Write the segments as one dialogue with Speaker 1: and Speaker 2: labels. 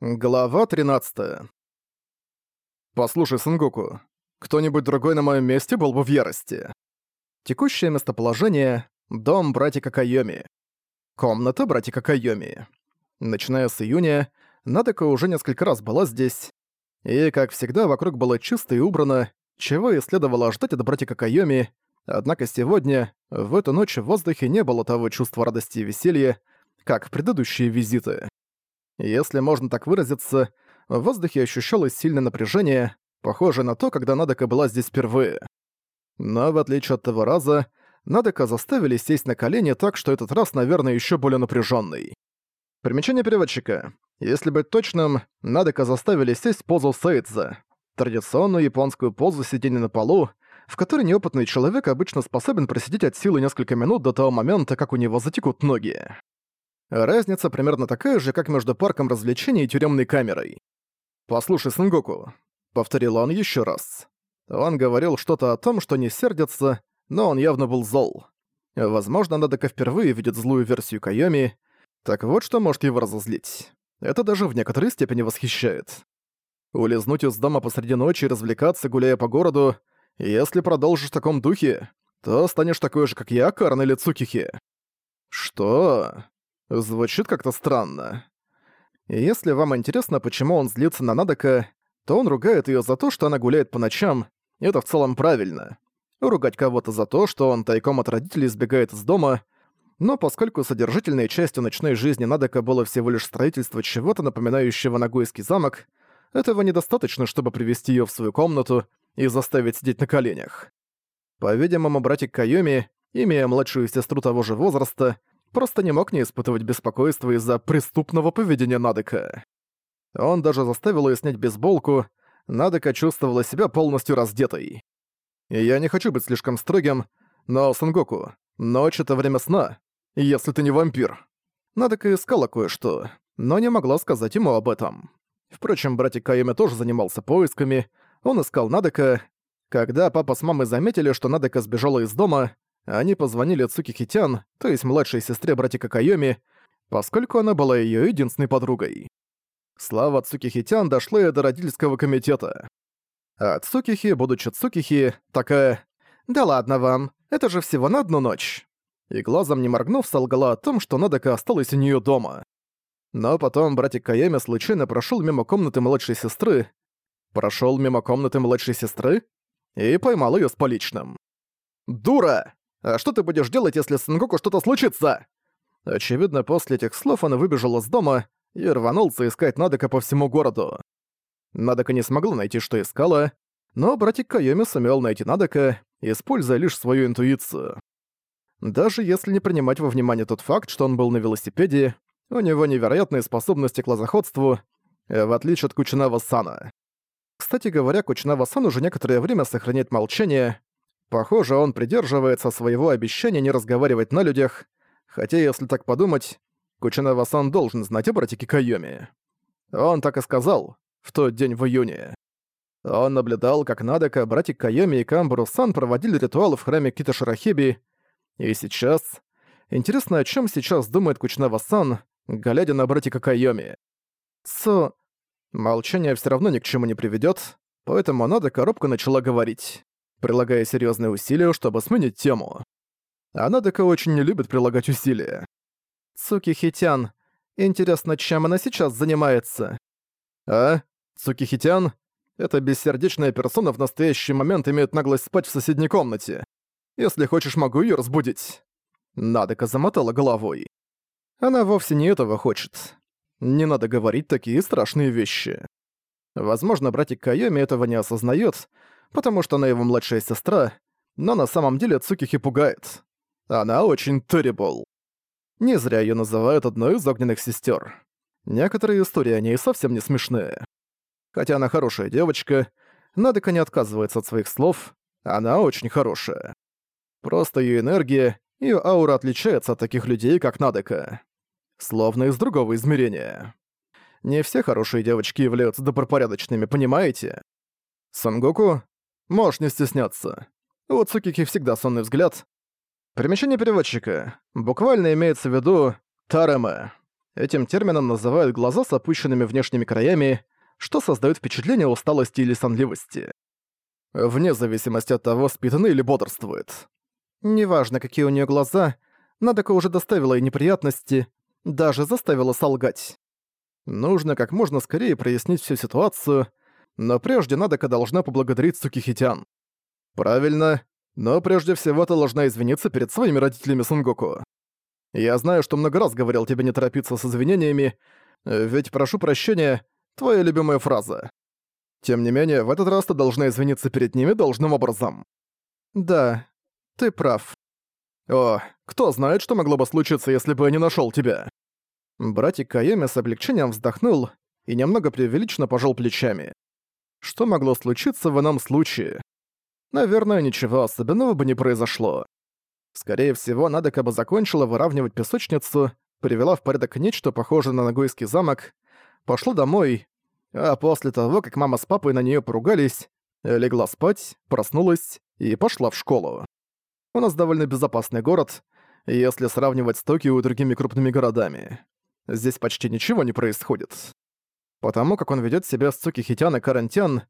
Speaker 1: Глава 13. Послушай, Сангоку, кто-нибудь другой на моем месте был бы в ярости. Текущее местоположение — дом братика Кайоми. Комната братика Кайоми. Начиная с июня, Надека уже несколько раз была здесь, и, как всегда, вокруг было чисто и убрано, чего и следовало ожидать от братика Кайоми, однако сегодня, в эту ночь в воздухе не было того чувства радости и веселья, как в предыдущие визиты. Если можно так выразиться, в воздухе ощущалось сильное напряжение, похожее на то, когда Надека была здесь впервые. Но в отличие от того раза, Надека заставили сесть на колени так, что этот раз, наверное, еще более напряженный. Примечание переводчика. Если быть точным, Надека заставили сесть в позу Сейдза, традиционную японскую позу сидения на полу, в которой неопытный человек обычно способен просидеть от силы несколько минут до того момента, как у него затекут ноги. Разница примерно такая же, как между парком развлечений и тюремной камерой. «Послушай, Сангоку», — повторил он еще раз. Он говорил что-то о том, что не сердится, но он явно был зол. Возможно, Надека впервые видит злую версию Кайоми, так вот что может его разозлить. Это даже в некоторой степени восхищает. Улизнуть из дома посреди ночи и развлекаться, гуляя по городу, если продолжишь в таком духе, то станешь такой же, как я, Карн или Цукихи. Что? Звучит как-то странно. И если вам интересно, почему он злится на Надека, то он ругает её за то, что она гуляет по ночам, это в целом правильно. Ругать кого-то за то, что он тайком от родителей сбегает из дома, но поскольку содержательной частью ночной жизни Надека было всего лишь строительство чего-то напоминающего Нагойский замок, этого недостаточно, чтобы привести её в свою комнату и заставить сидеть на коленях. По-видимому, братик Кайоми, имея младшую сестру того же возраста, просто не мог не испытывать беспокойства из-за преступного поведения Надека. Он даже заставил ее снять бейсболку, Надека чувствовала себя полностью раздетой. Я не хочу быть слишком строгим, но, Сангоку, ночь — это время сна, если ты не вампир. Надека искала кое-что, но не могла сказать ему об этом. Впрочем, братик Кайоми тоже занимался поисками, он искал Надека. Когда папа с мамой заметили, что Надека сбежала из дома, они позвонили Цуки Хитян, то есть младшей сестре братика Кайоми, поскольку она была её единственной подругой. Слава Цуки Хитян дошла и до родительского комитета. А Цукихи, будучи Цукихи, такая «Да ладно вам, это же всего на одну ночь». И глазом не моргнув, солгала о том, что Надека осталась у неё дома. Но потом братик Кайоми случайно прошёл мимо комнаты младшей сестры, прошёл мимо комнаты младшей сестры и поймал её с поличным. «Дура!» А что ты будешь делать, если с Сангоку что-то случится?» Очевидно, после этих слов она выбежала из дома и рванулся искать Надека по всему городу. Надека не смогла найти, что искала, но братик Кайоми сумел найти Надека, используя лишь свою интуицию. Даже если не принимать во внимание тот факт, что он был на велосипеде, у него невероятные способности к лазоходству, в отличие от Кучинава Сана. Кстати говоря, Кучинава Сан уже некоторое время сохраняет молчание, Похоже, он придерживается своего обещания не разговаривать на людях, хотя, если так подумать, Кучинава-сан должен знать о братике Кайоми. Он так и сказал, в тот день в июне. Он наблюдал, как Надека, братик Кайоми и Камбару-сан проводили ритуалы в храме Кита-Шарахиби, и сейчас... Интересно, о чем сейчас думает Кучинава-сан, глядя на братика Кайоми. С... Молчание все равно ни к чему не приведет, поэтому Надека робко начала говорить прилагая серьезные усилия, чтобы сменить тему. Она Дека очень не любит прилагать усилия. Цуки Хитян. Интересно, чем она сейчас занимается? А? Цуки Хитян? Эта бессердечная персона в настоящий момент имеет наглость спать в соседней комнате. Если хочешь, могу ее разбудить. Надека замотала головой. Она вовсе не этого хочет. Не надо говорить такие страшные вещи. Возможно, братик Кайоми этого не осознает, потому что она его младшая сестра, но на самом деле Цукихи пугает. Она очень terrible. Не зря ее называют одной из огненных сестер. Некоторые истории о ней совсем не смешные. Хотя она хорошая девочка, Надека не отказывается от своих слов, она очень хорошая. Просто ее энергия, ее аура отличается от таких людей, как Надека. Словно из другого измерения. Не все хорошие девочки являются добропорядочными, понимаете? Сангоку Можешь не стесняться. У Цукики всегда сонный взгляд. Примечание переводчика. Буквально имеется в виду «тареме». Этим термином называют глаза с опущенными внешними краями, что создает впечатление усталости или сонливости. Вне зависимости от того, спит она или бодрствует. Неважно, какие у нее глаза, Надека уже доставила ей неприятности, даже заставила солгать. Нужно как можно скорее прояснить всю ситуацию, но прежде Надека должна поблагодарить Цукихитян. Правильно, но прежде всего ты должна извиниться перед своими родителями Сунгоку. Я знаю, что много раз говорил тебе не торопиться с извинениями, ведь «прошу прощения» — твоя любимая фраза. Тем не менее, в этот раз ты должна извиниться перед ними должным образом. Да, ты прав. О, кто знает, что могло бы случиться, если бы я не нашёл тебя. Братик Кайоми с облегчением вздохнул и немного преувеличенно пожал плечами. Что могло случиться в ином случае? Наверное, ничего особенного бы не произошло. Скорее всего, Надека бы закончила выравнивать песочницу, привела в порядок нечто похожее на Нагойский замок, пошла домой, а после того, как мама с папой на неё поругались, легла спать, проснулась и пошла в школу. У нас довольно безопасный город, если сравнивать с Токио и другими крупными городами. Здесь почти ничего не происходит. Потому как он ведёт себя с Цукихитян и Карантян,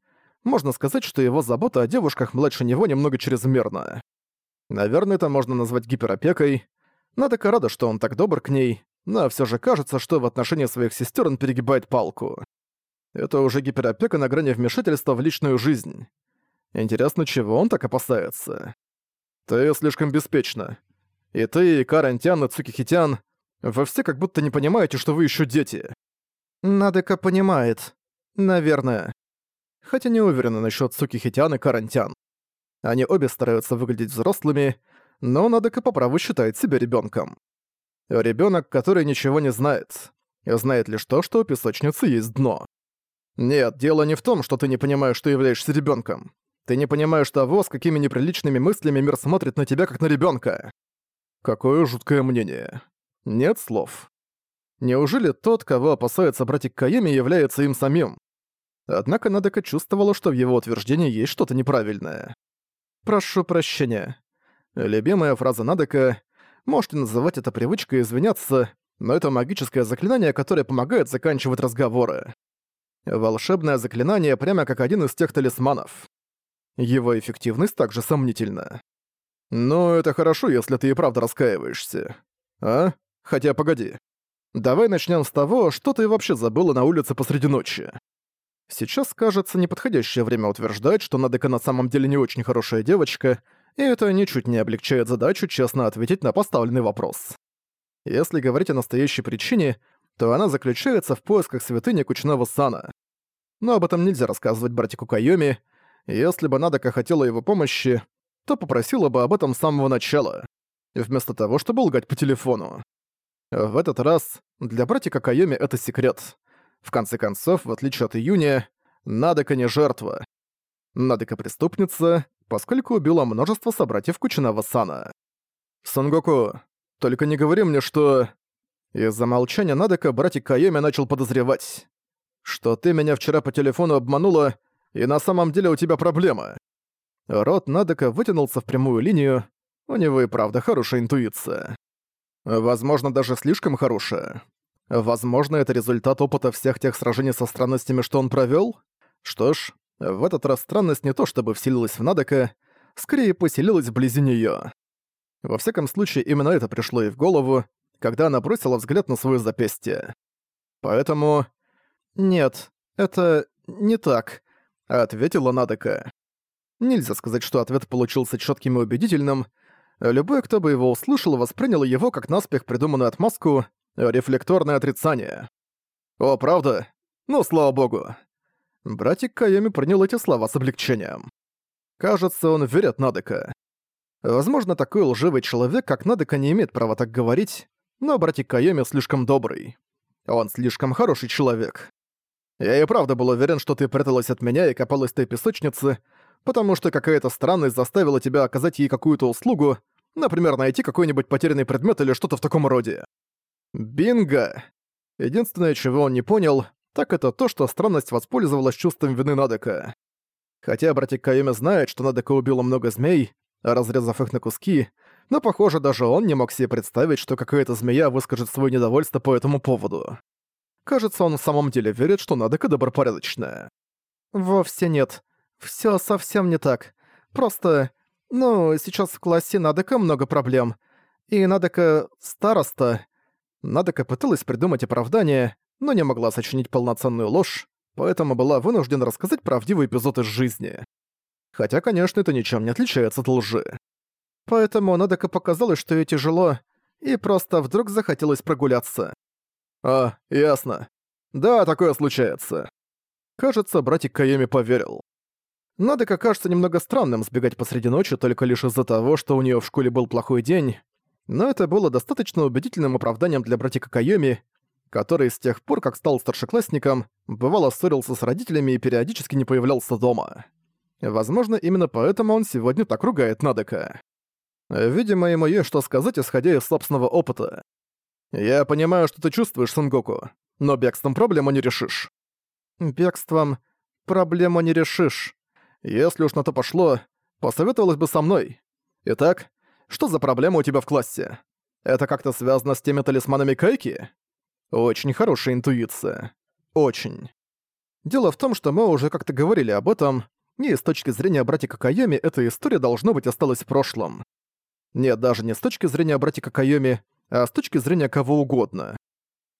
Speaker 1: можно сказать, что его забота о девушках младше него немного чрезмерна. Наверное, это можно назвать гиперопекой. Надека рада, что он так добр к ней, но всё же кажется, что в отношении своих сестер он перегибает палку. Это уже гиперопека на грани вмешательства в личную жизнь. Интересно, чего он так опасается? Ты слишком беспечна. И ты, и Карантян, и Цукихитян, вы все как будто не понимаете, что вы еще дети. Надека понимает. Наверное. Хотя не уверена насчет Цукихитян и Карантян. Они обе стараются выглядеть взрослыми, но Надека по праву считает себя ребенком. Ребенок, который ничего не знает. Знает лишь то, что у песочницы есть дно. Нет, дело не в том, что ты не понимаешь, что являешься ребенком. Ты не понимаешь того, с какими неприличными мыслями мир смотрит на тебя, как на ребенка. Какое жуткое мнение. Нет слов. Неужели тот, кого опасается братик Каеми, является им самим? Однако Надека чувствовала, что в его утверждении есть что-то неправильное. «Прошу прощения». Любимая фраза Надека. Можете называть это привычкой извиняться, но это магическое заклинание, которое помогает заканчивать разговоры. Волшебное заклинание прямо как один из тех талисманов. Его эффективность также сомнительна. Но это хорошо, если ты и правда раскаиваешься. А? Хотя погоди. Давай начнем с того, что ты вообще забыла на улице посреди ночи. Сейчас, кажется, неподходящее время утверждать, что Надека на самом деле не очень хорошая девочка, и это ничуть не облегчает задачу честно ответить на поставленный вопрос. Если говорить о настоящей причине, то она заключается в поисках святыни Кучного Сана. Но об этом нельзя рассказывать братику Кайоми. Если бы Надека хотела его помощи, то попросила бы об этом с самого начала, вместо того, чтобы лгать по телефону. В этот раз для братика Кайоми это секрет. В конце концов, в отличие от Июня, Надека не жертва. Надека преступница, поскольку убила множество собратьев Кучинава Сана. «Сангоку, только не говори мне, что...» Из-за молчания Надека братик Кайоми начал подозревать, что ты меня вчера по телефону обманула, и на самом деле у тебя проблема. Рот Надека вытянулся в прямую линию, у него и правда хорошая интуиция. Возможно, даже слишком хорошая. Возможно, это результат опыта всех тех сражений со странностями, что он провёл? Что ж, в этот раз странность не то чтобы вселилась в Надека, скорее поселилась вблизи неё. Во всяком случае, именно это пришло ей в голову, когда она бросила взгляд на своё запястье. Поэтому... «Нет, это не так», — ответила Надека. Нельзя сказать, что ответ получился чётким и убедительным. Любой, кто бы его услышал, воспринял его как наспех придуманную отмазку, рефлекторное отрицание. «О, правда? Ну, слава богу». Братик Кайоми принял эти слова с облегчением. Кажется, он верит Надека. Возможно, такой лживый человек, как Надека, не имеет права так говорить, но братик Кайоми слишком добрый. Он слишком хороший человек. Я и правда был уверен, что ты пряталась от меня и копалась в той песочнице, потому что какая-то странность заставила тебя оказать ей какую-то услугу, например, найти какой-нибудь потерянный предмет или что-то в таком роде. Бинго! Единственное, чего он не понял, так это то, что странность воспользовалась чувством вины Надека. Хотя братик Кайоми знает, что Надека убила много змей, разрезав их на куски, но, похоже, даже он не мог себе представить, что какая-то змея выскажет свое недовольство по этому поводу. Кажется, он в самом деле верит, что Надека добропорядочная. Вовсе нет. Всё совсем не так. Просто... Ну, сейчас в классе Надека много проблем. И Надека староста. Надека пыталась придумать оправдание, но не могла сочинить полноценную ложь, поэтому была вынуждена рассказать правдивый эпизод из жизни. Хотя, конечно, это ничем не отличается от лжи. Поэтому Надека показалось, что ей тяжело, и просто вдруг захотелось прогуляться. «А, ясно. Да, такое случается». Кажется, братик Кайоми поверил. Надека кажется немного странным сбегать посреди ночи только лишь из-за того, что у нее в школе был плохой день, но это было достаточно убедительным оправданием для братика Кайоми, который с тех пор, как стал старшеклассником, бывало ссорился с родителями и периодически не появлялся дома. Возможно, именно поэтому он сегодня так ругает Надека. Видимо, ему есть что сказать, исходя из собственного опыта. «Я понимаю, что ты чувствуешь, Сангоку, но бегством проблему не решишь». «Бегством проблему не решишь. Если уж на то пошло, посоветовалась бы со мной. Итак, что за проблема у тебя в классе? Это как-то связано с теми талисманами Кайки?» Очень хорошая интуиция. Очень. Дело в том, что мы уже как-то говорили об этом, и с точки зрения братика Кайоми эта история должно быть осталась в прошлом. Нет, даже не с точки зрения братика Кайоми, а с точки зрения кого угодно.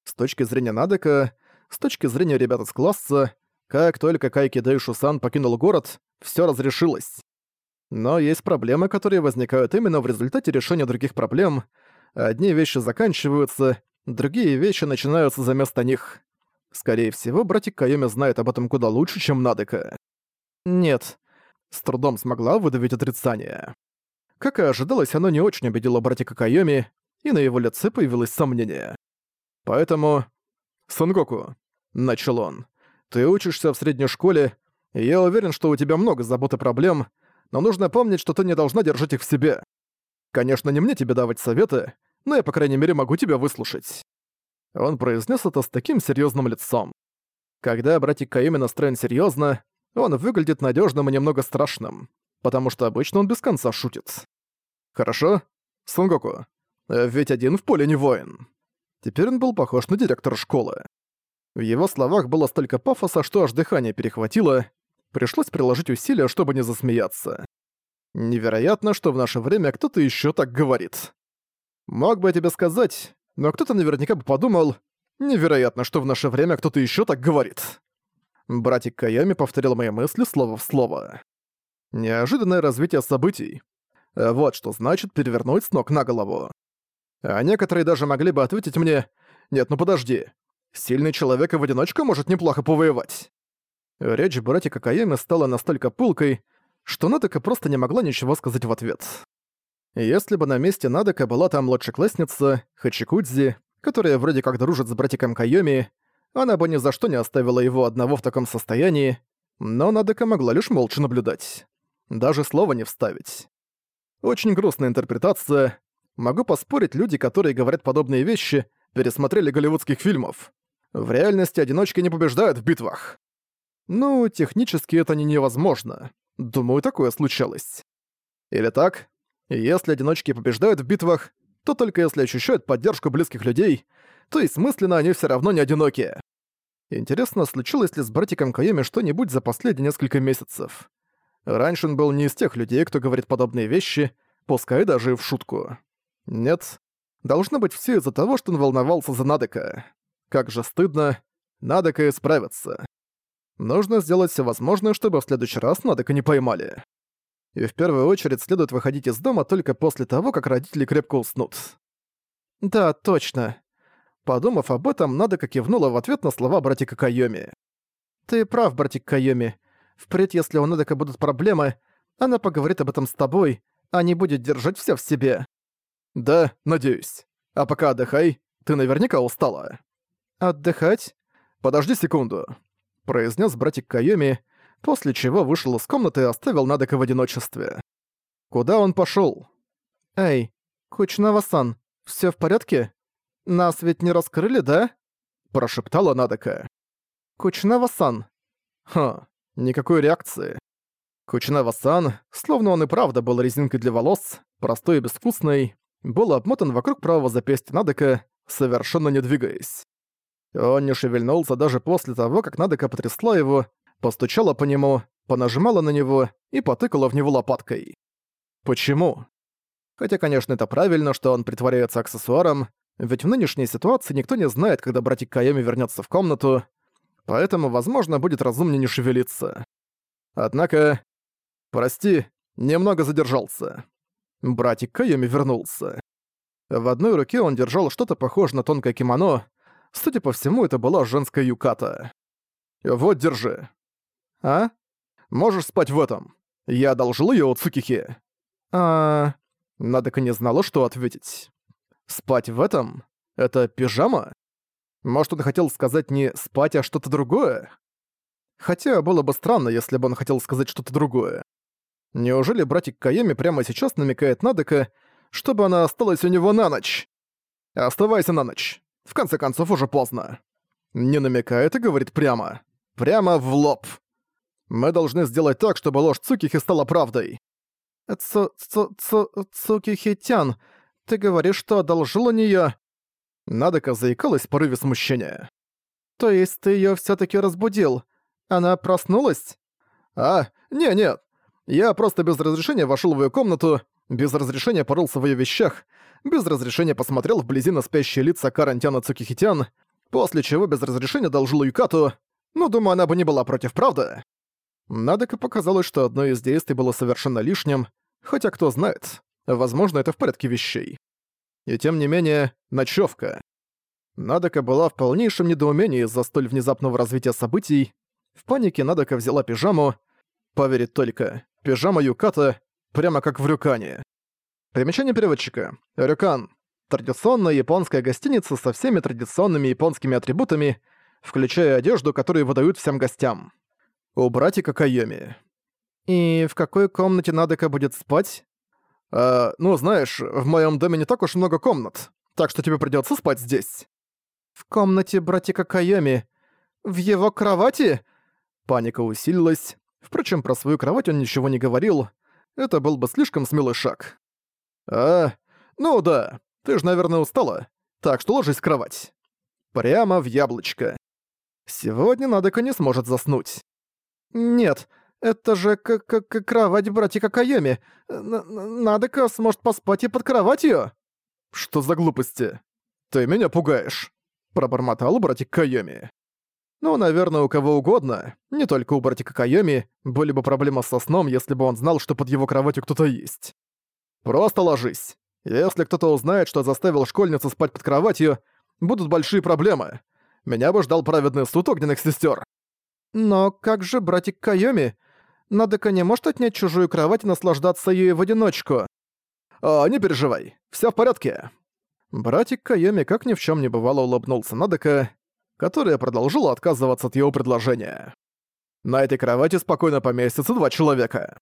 Speaker 1: С точки зрения Надека, с точки зрения ребят из класса, как только Кайки Дэйшу-сан покинул город, все разрешилось. Но есть проблемы, которые возникают именно в результате решения других проблем. Одни вещи заканчиваются, другие вещи начинаются за место них. Скорее всего, братик Кайоми знает об этом куда лучше, чем Надека. Нет. С трудом смогла выдавить отрицание. Как и ожидалось, оно не очень обидело братика Кайоми, и на его лице появилось сомнение. Поэтому... «Сангоку», — начал он, — «ты учишься в средней школе, я уверен, что у тебя много забот и проблем, но нужно помнить, что ты не должна держать их в себе. Конечно, не мне тебе давать советы, но я, по крайней мере, могу тебя выслушать». Он произнес это с таким серьезным лицом. Когда братик Каими настроен серьезно, он выглядит надежным и немного страшным потому что обычно он без конца шутит. Хорошо? Сунгоку. Ведь один в поле не воин. Теперь он был похож на директора школы. В его словах было столько пафоса, что аж дыхание перехватило. Пришлось приложить усилия, чтобы не засмеяться. Невероятно, что в наше время кто-то еще так говорит. Мог бы я тебе сказать, но кто-то наверняка бы подумал, невероятно, что в наше время кто-то еще так говорит. Братик Кайоми повторил мои мысли слово в слово. Неожиданное развитие событий. Вот что значит перевернуть с ног на голову. А некоторые даже могли бы ответить мне «Нет, ну подожди, сильный человек и в одиночку может неплохо повоевать». Речь братика Каями стала настолько пылкой, что Надека просто не могла ничего сказать в ответ. Если бы на месте Надека была там младшеклассница, Хачикудзи, которая вроде как дружит с братиком Кайоми, она бы ни за что не оставила его одного в таком состоянии, но Надека могла лишь молча наблюдать даже слова не вставить. Очень грустная интерпретация. Могу поспорить, люди, которые говорят подобные вещи, пересмотрели голливудских фильмов. В реальности одиночки не побеждают в битвах. Ну, технически это не невозможно. Думаю, такое случалось. Или так? Если одиночки побеждают в битвах, то только если ощущают поддержку близких людей, то есть мысленно они все равно не одинокие. Интересно, случилось ли с братиком Кайоми что-нибудь за последние несколько месяцев? Раньше он был не из тех людей, кто говорит подобные вещи, пускай даже и в шутку. Нет, должно быть все из-за того, что он волновался за Надека. Как же стыдно, Надека исправится. Нужно сделать все возможное, чтобы в следующий раз Надека не поймали. И в первую очередь следует выходить из дома только после того, как родители крепко уснут. Да, точно. Подумав об этом, Надека кивнула в ответ на слова братика Кайоми. «Ты прав, братик Кайоми. Впредь, если у Недека будут проблемы, она поговорит об этом с тобой, а не будет держать все в себе. Да, надеюсь. А пока отдыхай, ты наверняка устала. Отдыхать? Подожди секунду. Произнес братик Кайоми, после чего вышел из комнаты и оставил Надека в одиночестве. Куда он пошел? Эй, Кучнава-сан, все в порядке? Нас ведь не раскрыли, да? Прошептала Надека. Кучнава-сан. Ха, Никакой реакции. Кучинава-сан, словно он и правда был резинкой для волос, простой и безвкусной, был обмотан вокруг правого запястья Надека, совершенно не двигаясь. Он не шевельнулся даже после того, как Надека потрясла его, постучала по нему, понажимала на него и потыкала в него лопаткой. Почему? Хотя, конечно, это правильно, что он притворяется аксессуаром, ведь в нынешней ситуации никто не знает, когда братик Кайоми вернется в комнату, поэтому, возможно, будет разумнее не шевелиться. Однако... Прости, немного задержался. Братик Кайоми вернулся. В одной руке он держал что-то похожее на тонкое кимоно. Судя по всему, это была женская юката. «Вот, держи». «А? Можешь спать в этом. Я одолжил её у Цукихи». «А...» Надека не знала, что ответить. «Спать в этом? Это пижама?» Может, он хотел сказать не «спать», а что-то другое? Хотя было бы странно, если бы он хотел сказать что-то другое. Неужели братик Кайоми прямо сейчас намекает Надека, чтобы она осталась у него на ночь? Оставайся на ночь. В конце концов, уже поздно. Не намекает и говорит прямо. Прямо в лоб. Мы должны сделать так, чтобы ложь Цукихи стала правдой. Цу Цу Цу Цукихи-тян, ты говоришь, что одолжил у неё...» Надека заикалась в порыве смущения. «То есть ты её всё-таки разбудил? Она проснулась?» «А, не-нет. Я просто без разрешения вошёл в её комнату, без разрешения порылся в её вещах, без разрешения посмотрел вблизи на спящие лица Карантяна Цукихитян, после чего без разрешения одолжил Юкату. Ну, думаю, она бы не была против, правда?» Надека показалось, что одно из действий было совершенно лишним, хотя кто знает, возможно, это в порядке вещей. И тем не менее, ночевка. Надека была в полнейшем недоумении из-за столь внезапного развития событий. В панике Надека взяла пижаму. Поверить только, пижама Юката прямо как в Рюкане. Примечание переводчика. Рюкан. Традиционная японская гостиница со всеми традиционными японскими атрибутами, включая одежду, которую выдают всем гостям. У братика Кайоми. «И в какой комнате Надека будет спать?» «А, ну, знаешь, в моем доме не так уж много комнат, так что тебе придется спать здесь». «В комнате братика Кайоми? В его кровати?» Паника усилилась. Впрочем, про свою кровать он ничего не говорил. Это был бы слишком смелый шаг. «А, ну да, ты же, наверное, устала. Так что ложись в кровать». Прямо в яблочко. Сегодня Надека не сможет заснуть. «Нет, это же к к кровать братика Кайоми. Надо-ка сможет поспать и под кроватью». «Что за глупости? Ты меня пугаешь», — пробормотал братик Кайоми. Ну, наверное, у кого угодно, не только у братика Кайоми, были бы проблемы со сном, если бы он знал, что под его кроватью кто-то есть. Просто ложись. Если кто-то узнает, что заставил школьницу спать под кроватью, будут большие проблемы. Меня бы ждал праведный суд огненных сестер. Но как же братик Кайоми? Надека не может отнять чужую кровать и наслаждаться ею в одиночку. «О, не переживай, все в порядке». Братик Кайоми как ни в чем не бывало улыбнулся Надека, которая продолжила отказываться от его предложения. «На этой кровати спокойно поместятся два человека».